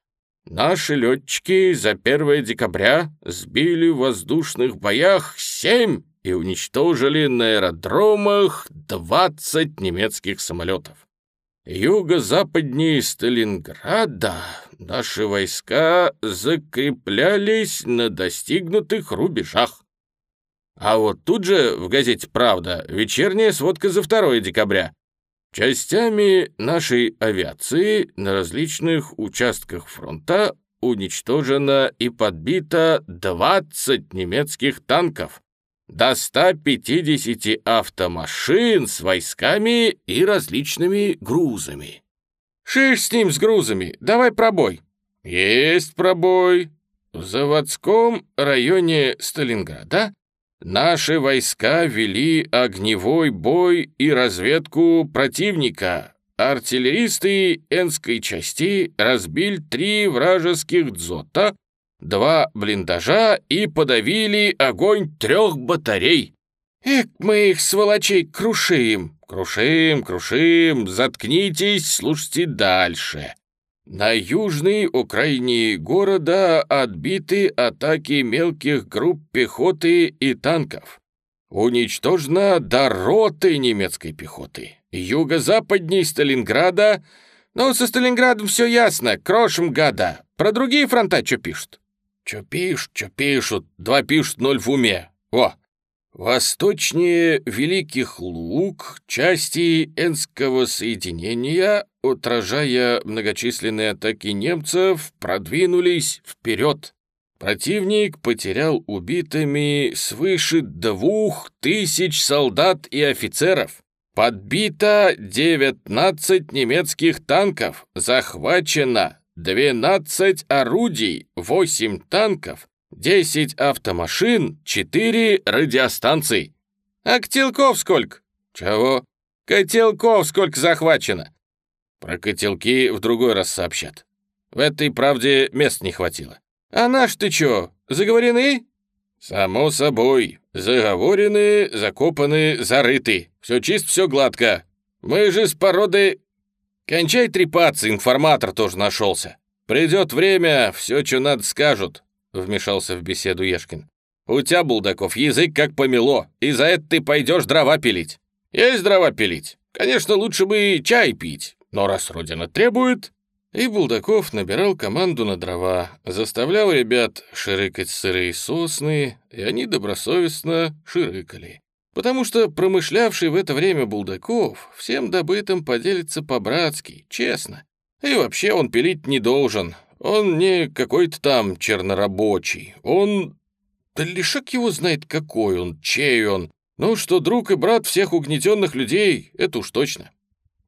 Наши летчики за 1 декабря сбили в воздушных боях семь и уничтожили на аэродромах 20 немецких самолетов. Юго-западнее Сталинграда наши войска закреплялись на достигнутых рубежах. А вот тут же в газете «Правда» вечерняя сводка за 2 декабря. Частями нашей авиации на различных участках фронта уничтожено и подбито 20 немецких танков, до 150 автомашин с войсками и различными грузами. Шиш с ним, с грузами, давай пробой. Есть пробой. В заводском районе Сталинграда Наши войска вели огневой бой и разведку противника, артиллеристы Энской части разбили три вражеских дзота, два блиндажа и подавили огонь трех батарей. Эк, мы их, сволочей, крушим, крушим, крушим, заткнитесь, слушайте дальше. На южной окраине города отбиты атаки мелких групп пехоты и танков. Уничтожена до роты немецкой пехоты. Юго-западней Сталинграда... Ну, со Сталинградом все ясно, крошим гада. Про другие фронта что пишут? Что пишут, что пишут, два пишут, ноль в уме. О, Восточнее Великих Луг части Энского соединения, отражая многочисленные атаки немцев, продвинулись вперед. Противник потерял убитыми свыше двух тысяч солдат и офицеров. Подбито 19 немецких танков, захвачено 12 орудий, 8 танков, 10 автомашин, 4 радиостанций. А котелков сколько? Чего? Котелков сколько захвачено? Про котелки в другой раз сообщат. В этой правде мест не хватило. А наш ты чё, заговорены? Само собой. Заговорены, закопаны, зарыты. Все чисто, все гладко. Мы же с породы... Кончай трепаться, информатор тоже нашелся. Придет время, все, что надо, скажут. — вмешался в беседу Ешкин. «У тебя, Булдаков, язык как помело, и за это ты пойдешь дрова пилить». «Есть дрова пилить. Конечно, лучше бы чай пить, но раз Родина требует...» И Булдаков набирал команду на дрова, заставлял ребят ширыкать сырые сосны, и они добросовестно ширыкали. Потому что промышлявший в это время Булдаков всем добытым поделится по-братски, честно. И вообще он пилить не должен, он не какой-то там чернорабочий. Он... Да лишак его знает, какой он, чей он. Ну, что друг и брат всех угнетенных людей, это уж точно.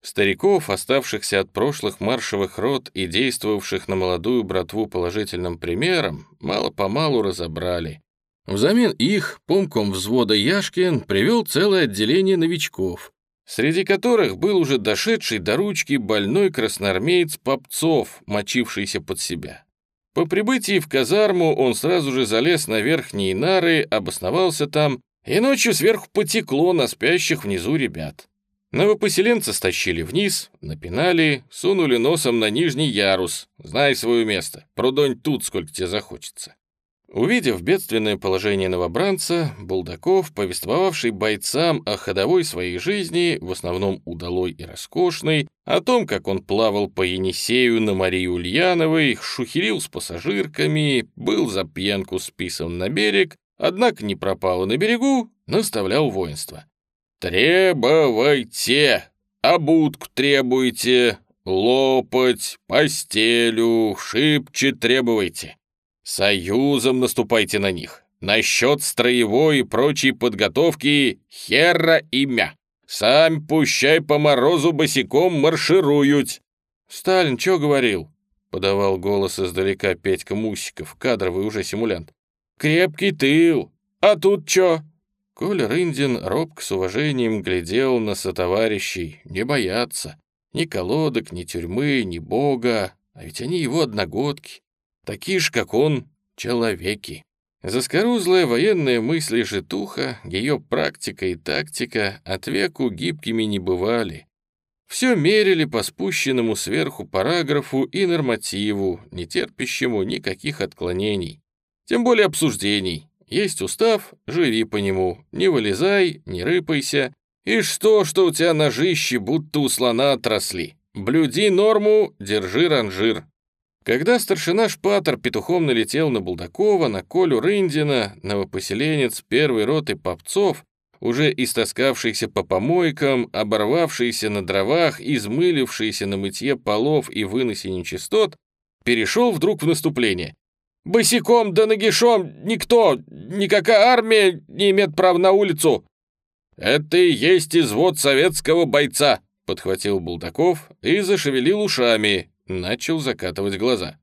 Стариков, оставшихся от прошлых маршевых рот и действовавших на молодую братву положительным примером, мало-помалу разобрали. Взамен их помком взвода Яшкин привел целое отделение новичков, среди которых был уже дошедший до ручки больной красноармеец Попцов, мочившийся под себя. По прибытии в казарму он сразу же залез на верхние нары, обосновался там, и ночью сверху потекло на спящих внизу ребят. Новопоселенца стащили вниз, напинали, сунули носом на нижний ярус. Знай свое место, прудонь тут, сколько тебе захочется. Увидев бедственное положение новобранца, Булдаков, повествовавший бойцам о ходовой своей жизни, в основном удалой и роскошной, о том, как он плавал по Енисею на Марии Ульяновой, шухерил с пассажирками, был за пьянку списан на берег, однако не пропал на берегу, наставлял воинство. «Требуйте! Обудку требуйте! Лопать, постелю, шибче требуйте!» Союзом наступайте на них. Насчет строевой и прочей подготовки хера имя. Сам пущай по морозу босиком маршируют. Сталин что говорил? Подавал голос издалека Петька Мусиков, кадровый уже симулянт. Крепкий тыл. А тут чё? Коля Рындин робко с уважением глядел на сотоварищей. Не боятся. Ни колодок, ни тюрьмы, ни бога. А ведь они его одногодки. Такие ж, как он, человеки. Заскорузлая военная мысль и житуха, ее практика и тактика от веку гибкими не бывали. Все мерили по спущенному сверху параграфу и нормативу, не терпящему никаких отклонений. Тем более обсуждений. Есть устав, живи по нему, не вылезай, не рыпайся. И что, что у тебя ножищи будто у слона отросли? Блюди норму, держи ранжир. Когда старшина Шпатер петухом налетел на Булдакова, на Колю Рындина, новопоселенец первой роты попцов, уже истаскавшийся по помойкам, оборвавшийся на дровах, измылившийся на мытье полов и выносе нечистот, перешел вдруг в наступление. «Босиком да нагишом никто, никакая армия не имеет права на улицу!» «Это и есть извод советского бойца», — подхватил Булдаков и зашевелил ушами, начал закатывать глаза.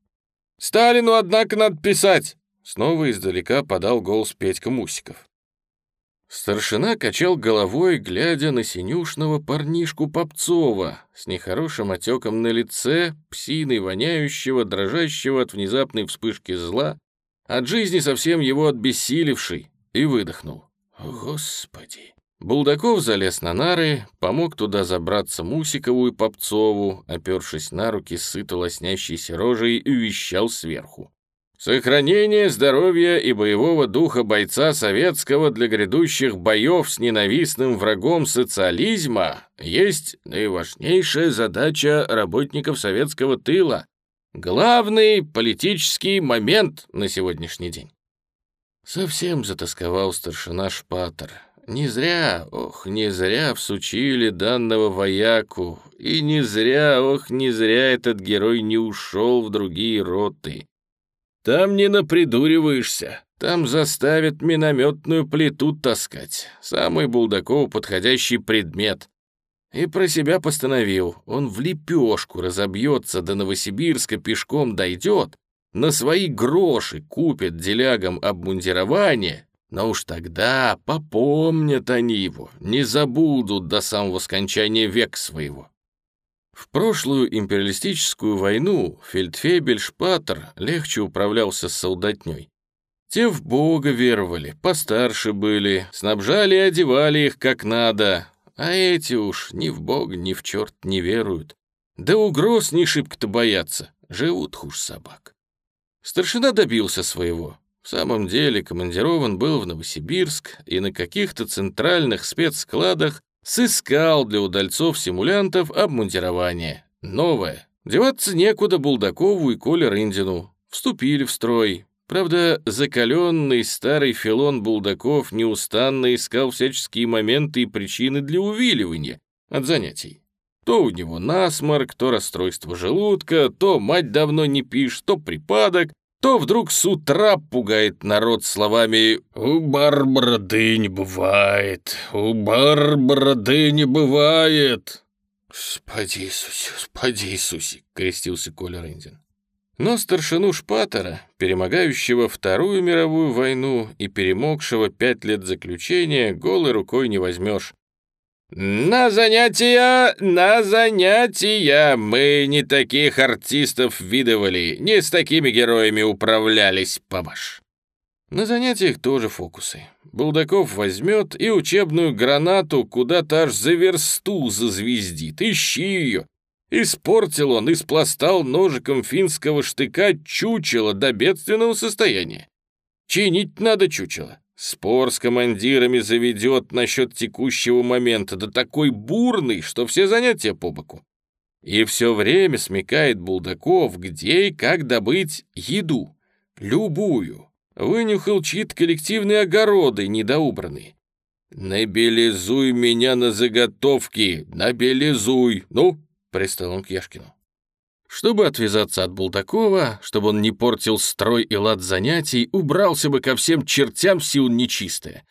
«Сталину, однако, надо писать!» Снова издалека подал голос Петька Мусиков. Старшина качал головой, глядя на синюшного парнишку Попцова с нехорошим отеком на лице, псиной воняющего, дрожащего от внезапной вспышки зла, от жизни совсем его отбессиливший, и выдохнул. «Господи!» Булдаков залез на нары, помог туда забраться Мусикову и Попцову, опершись на руки сыто лоснящейся рожей и вещал сверху. Сохранение здоровья и боевого духа бойца советского для грядущих боев с ненавистным врагом социализма есть наиважнейшая задача работников советского тыла, главный политический момент на сегодняшний день. Совсем затасковал старшина Шпатер. Не зря, ох, не зря всучили данного вояку, и не зря, ох, не зря этот герой не ушел в другие роты. Там не напридуриваешься. Там заставят минометную плиту таскать. Самый Булдакову подходящий предмет. И про себя постановил, он в лепешку разобьется до Новосибирска пешком дойдет, на свои гроши купит делягам обмундирование, но уж тогда попомнят они его, не забудут до самого скончания век своего. В прошлую империалистическую войну фельдфебель Шпатер легче управлялся с солдатней. Те в Бога веровали, постарше были, снабжали и одевали их как надо, а эти уж ни в Бога, ни в черт не веруют. Да угроз не шибко-то боятся, живут хуже собак. Старшина добился своего. В самом деле командирован был в Новосибирск и на каких-то центральных спецскладах Сыскал для удальцов-симулянтов обмундирование. Новое. Деваться некуда Булдакову и Коле Рындину. Вступили в строй. Правда, закаленный старый филон Булдаков неустанно искал всяческие моменты и причины для увиливания от занятий. То у него насморк, то расстройство желудка, то мать давно не пишет, то припадок, то вдруг с утра пугает народ словами «У Барбара не бывает, у Барбара не бывает». «Спади, Иисусе, спади, Иисусе!» — крестился Коля Рындин. Но старшину Шпатера, перемогающего Вторую мировую войну и перемогшего пять лет заключения, голой рукой не возьмешь. «На занятия, на занятия! Мы не таких артистов видывали, не с такими героями управлялись, пабаш!» На занятиях тоже фокусы. Булдаков возьмет и учебную гранату куда-то аж за версту зазвездит. Ищи ее. Испортил он, испластал ножиком финского штыка чучело до бедственного состояния. Чинить надо чучело. Спор с командирами заведет насчет текущего момента, да такой бурный, что все занятия по боку. И все время смекает Булдаков, где и как добыть еду. Любую. Вынюхал чьи-то коллективные огороды недоубранные. «Набелизуй меня на заготовки! Набелизуй! Ну!» — пристал он к Яшкину. Чтобы отвязаться от Булдакова, чтобы он не портил строй и лад занятий, убрался бы ко всем чертям сил нечистое.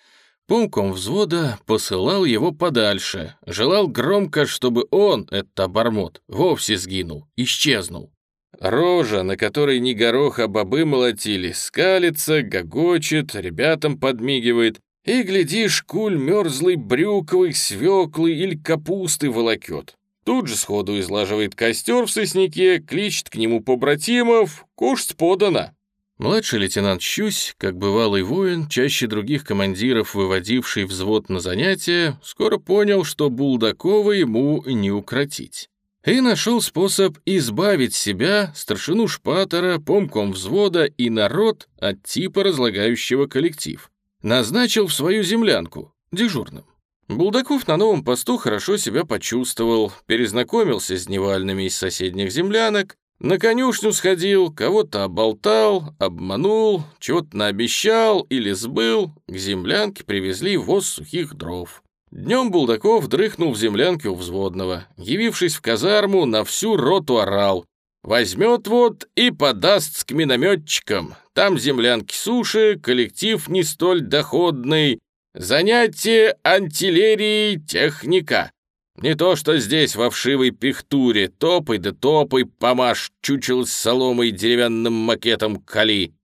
Пумком взвода посылал его подальше, желал громко, чтобы он, этот обормот, вовсе сгинул, исчезнул. Рожа, на которой не горох, а бобы молотили, скалится, гогочет, ребятам подмигивает, и, глядишь, куль мерзлый брюковый, свеклый или капусты волокет. Тут же сходу излаживает костер в сосняке, кличет к нему побратимов, кушать подано. Младший лейтенант Щусь, как бывалый воин, чаще других командиров, выводивший взвод на занятия, скоро понял, что Булдакова ему не укротить. И нашел способ избавить себя, старшину Шпатера, помком взвода и народ от типа разлагающего коллектив. Назначил в свою землянку, дежурным. Булдаков на новом посту хорошо себя почувствовал, перезнакомился с дневальными из соседних землянок, на конюшню сходил, кого-то оболтал, обманул, чего-то наобещал или сбыл, к землянке привезли воз сухих дров. Днем Булдаков дрыхнул в землянке у взводного, явившись в казарму, на всю роту орал. Возьмет вот и подаст к минометчикам. Там землянки суши, коллектив не столь доходный, Занятие антилерией техника. Не то, что здесь, во вшивой пихтуре, топай да топай, помашь чучел с соломой деревянным макетом кали.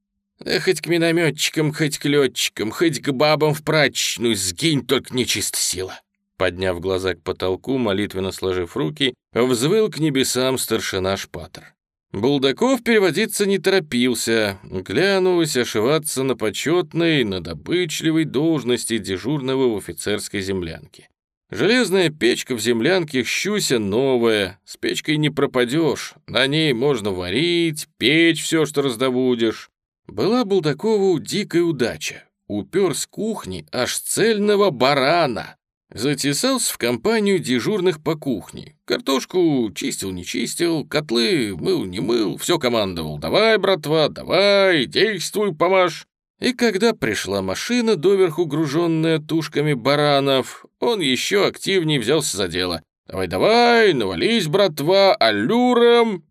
Да хоть к минометчикам, хоть к летчикам, хоть к бабам в прачечную, сгинь только нечиста сила!» Подняв глаза к потолку, молитвенно сложив руки, взвыл к небесам старшина Шпатер. Булдаков переводиться не торопился, глянулось ошиваться на почетной, на добычливой должности дежурного в офицерской землянке. Железная печка в землянке щуся новая, с печкой не пропадешь, на ней можно варить, печь все, что раздобудешь. Была Булдакову дикая удача. Упер с кухни аж цельного барана. Затесался в компанию дежурных по кухне. Картошку чистил, не чистил, котлы мыл, не мыл, все командовал. «Давай, братва, давай, действуй, помашь». И когда пришла машина, доверху груженная тушками баранов, он еще активнее взялся за дело. «Давай-давай, навались, братва, аллюром!»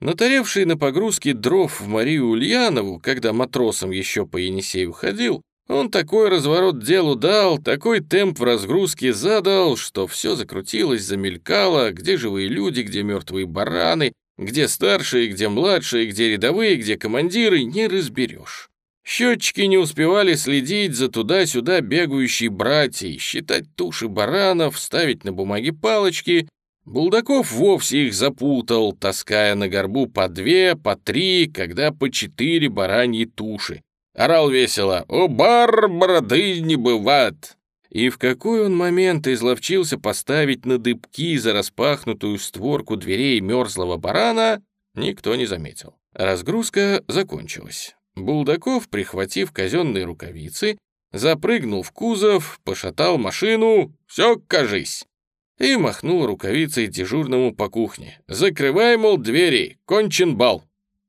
Натаревший на погрузке дров в Марию Ульянову, когда матросом еще по Енисею ходил, он такой разворот делу дал, такой темп в разгрузке задал, что все закрутилось, замелькало, где живые люди, где мертвые бараны, где старшие, где младшие, где рядовые, где командиры, не разберешь. Счетчики не успевали следить за туда-сюда бегающей братьей, считать туши баранов, ставить на бумаге палочки. Булдаков вовсе их запутал, таская на горбу по две, по три, когда по четыре бараньи туши. Орал весело «У бар бороды не бывает!» И в какой он момент изловчился поставить на дыбки за распахнутую створку дверей мерзлого барана, никто не заметил. Разгрузка закончилась. Булдаков, прихватив казенные рукавицы, запрыгнул в кузов, пошатал машину, все, кажись, и махнул рукавицей дежурному по кухне. «Закрывай, мол, двери, кончен бал!»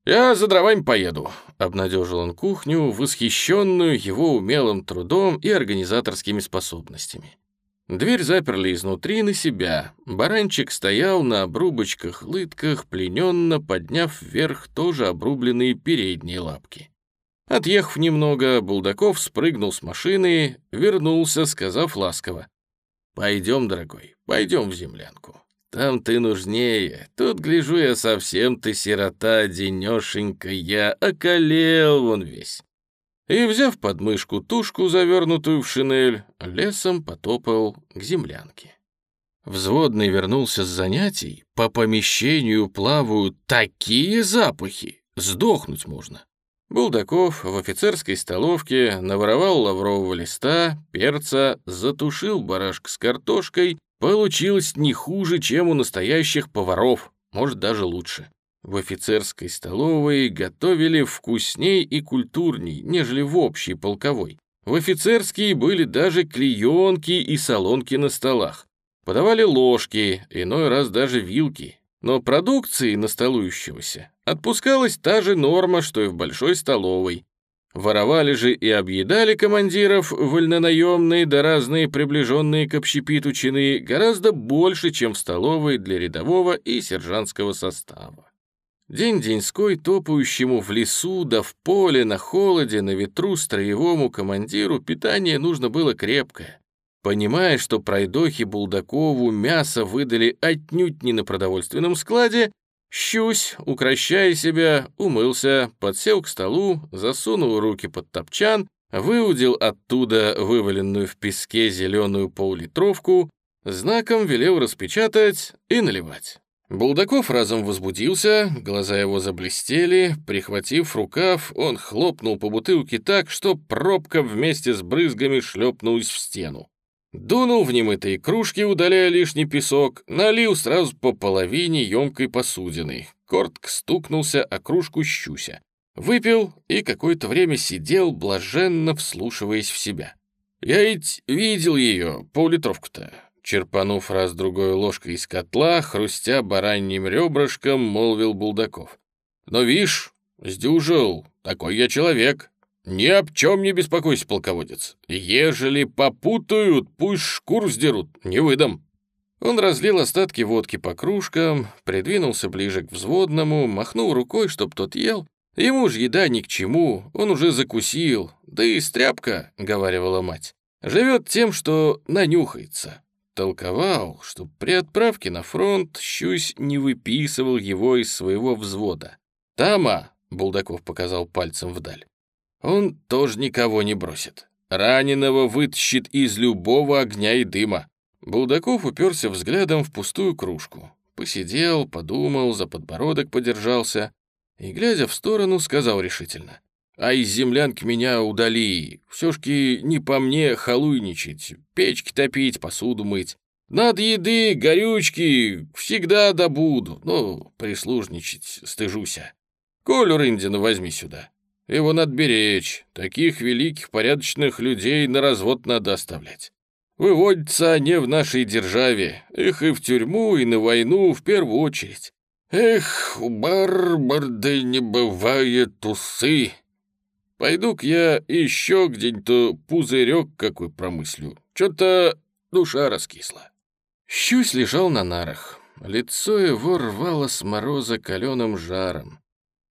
«Я за дровами поеду», — обнадежил он кухню, восхищенную его умелым трудом и организаторскими способностями. Дверь заперли изнутри на себя. Баранчик стоял на обрубочках-лытках, плененно подняв вверх тоже обрубленные передние лапки. Отъехав немного, Булдаков спрыгнул с машины, вернулся, сказав ласково. «Пойдем, дорогой, пойдем в землянку. Там ты нужнее. Тут, гляжу я, совсем ты сирота, денешенька, я околел вон весь». И, взяв под мышку тушку, завернутую в шинель, лесом потопал к землянке. Взводный вернулся с занятий, по помещению плавают такие запахи, сдохнуть можно. Булдаков в офицерской столовке наворовал лаврового листа, перца, затушил барашек с картошкой Получилось не хуже, чем у настоящих поваров, может, даже лучше. В офицерской столовой готовили вкусней и культурней, нежели в общей полковой. В офицерские были даже клеенки и солонки на столах. Подавали ложки, иной раз даже вилки. Но продукции на столующегося отпускалась та же норма, что и в большой столовой. Воровали же и объедали командиров вольнонаемные да разные приближенные к общепиту чины гораздо больше, чем в столовой для рядового и сержантского состава. День-деньской топающему в лесу да в поле, на холоде, на ветру строевому командиру питание нужно было крепкое. Понимая, что пройдохи Булдакову мясо выдали отнюдь не на продовольственном складе, Щусь, укращая себя, умылся, подсел к столу, засунул руки под топчан, выудил оттуда вываленную в песке зеленую поллитровку, знаком велел распечатать и наливать. Булдаков разом возбудился, глаза его заблестели, прихватив рукав, он хлопнул по бутылке так, что пробка вместе с брызгами шлепнулась в стену. Дунул в немытые кружки, удаляя лишний песок, налил сразу по половине емкой посудины. Кортк стукнулся о кружку щуся. Выпил и какое-то время сидел, блаженно вслушиваясь в себя. «Я ведь видел ее, поллитровку-то». Черпанув раз-другой ложкой из котла, хрустя бараньим ребрышком, молвил Булдаков. «Но, вишь, сдюжил, такой я человек. «Ни об чем не беспокойся, полководец. Ежели попутают, пусть шкур сдерут, не выдам». Он разлил остатки водки по кружкам, придвинулся ближе к взводному, махнул рукой, чтоб тот ел. Ему ж еда ни к чему, он уже закусил. Да и стряпка, — говаривала мать, — живет тем, что нанюхается. Толковал, что при отправке на фронт Щусь не выписывал его из своего взвода. «Тама», — Булдаков показал пальцем вдаль, Он тоже никого не бросит. Раненого вытащит из любого огня и дыма. Булдаков уперся взглядом в пустую кружку. Посидел, подумал, за подбородок подержался и, глядя в сторону, сказал решительно. «А из землянки меня удали. Все-шки не по мне халуйничать, печки топить, посуду мыть. Над еды, горючки всегда добуду, но прислужничать стыжуся. Колю Рындина возьми сюда. Его надо беречь. Таких великих порядочных людей на развод надо оставлять. Выводятся они в нашей державе. Их и в тюрьму, и на войну в первую очередь. Эх, у барбарды не бывает усы. Пойду-ка я еще где-нибудь пузырек какой промыслю. Что-то душа раскисла. Щусь лежал на нарах. Лицо его рвало с мороза каленым жаром.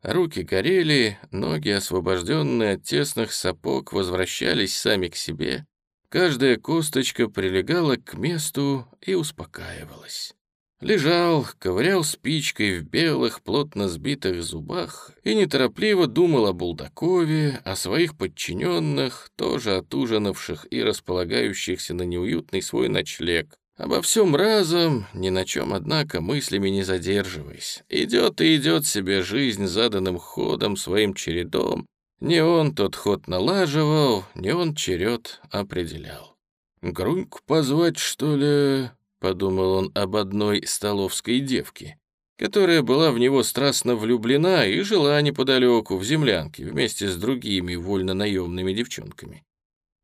Руки горели, ноги, освобожденные от тесных сапог, возвращались сами к себе. Каждая косточка прилегала к месту и успокаивалась. Лежал, ковырял спичкой в белых, плотно сбитых зубах и неторопливо думал о Булдакове, о своих подчиненных, тоже отужинавших и располагающихся на неуютный свой ночлег, Обо всем разом, ни на чем, однако, мыслями не задерживаясь. Идет и идет себе жизнь заданным ходом, своим чередом. Не он тот ход налаживал, не он черед определял. «Груньку позвать, что ли?» — подумал он об одной столовской девке, которая была в него страстно влюблена и жила неподалеку, в землянке, вместе с другими вольно-наемными девчонками.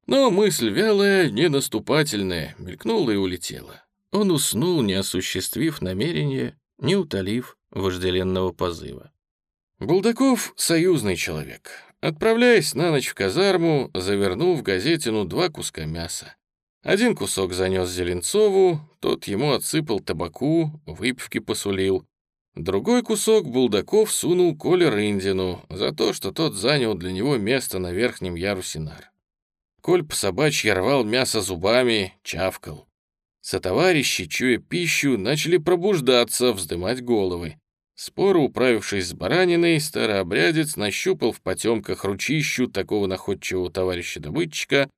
Но мысль вялая, ненаступательная, мелькнула и улетела. Он уснул, не осуществив намерения, не утолив вожделенного позыва. Булдаков — союзный человек. Отправляясь на ночь в казарму, завернул в газетину два куска мяса. Один кусок занес Зеленцову, тот ему отсыпал табаку, выпивки посулил. Другой кусок Булдаков сунул Коле Рындину за то, что тот занял для него место на верхнем ярусе нар. Коль по собачьи рвал мясо зубами, чавкал. Сотоварищи, чуя пищу, начали пробуждаться, вздымать головы. Споро управившись с бараниной, старообрядец нащупал в потемках ручищу такого находчивого товарища-добытчика,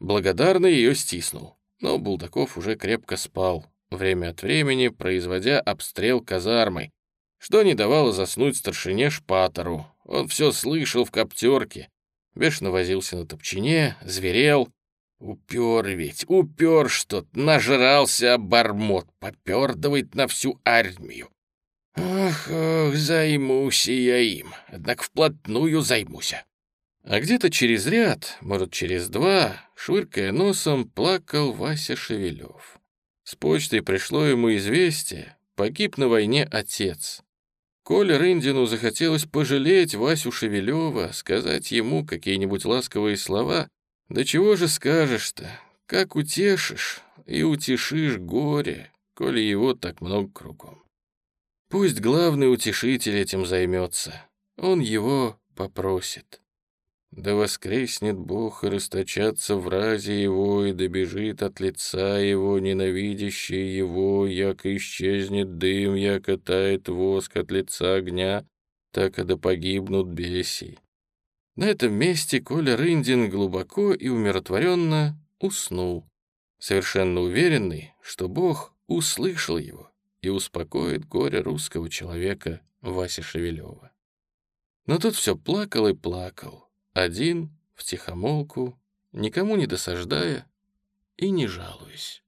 благодарно ее стиснул. Но Булдаков уже крепко спал, время от времени производя обстрел казармы, что не давало заснуть старшине Шпатору. Он все слышал в коптерке, Бешено возился на топчине, зверел. Упер ведь, упер что-то, нажрался обормот, попердывает на всю армию. Ах, ах, займусь я им, однако вплотную займуся. А где-то через ряд, может, через два, швыркая носом, плакал Вася Шевелев. С почтой пришло ему известие, погиб на войне отец. Коля Рындину захотелось пожалеть Васю Шевелева, сказать ему какие-нибудь ласковые слова. Да чего же скажешь-то? Как утешишь и утешишь горе, коли его так много кругом. Пусть главный утешитель этим займется. Он его попросит. Да воскреснет Бог и расточаться в разе его, и добежит от лица его, ненавидящий его, яко исчезнет дым, яко тает воск от лица огня, так и да погибнут беси. На этом месте Коля Рындин глубоко и умиротворенно уснул, совершенно уверенный, что Бог услышал его и успокоит горе русского человека Вася Шевелева. Но тут все плакал и плакал, один, втихомолку, никому не досаждая и не жалуясь.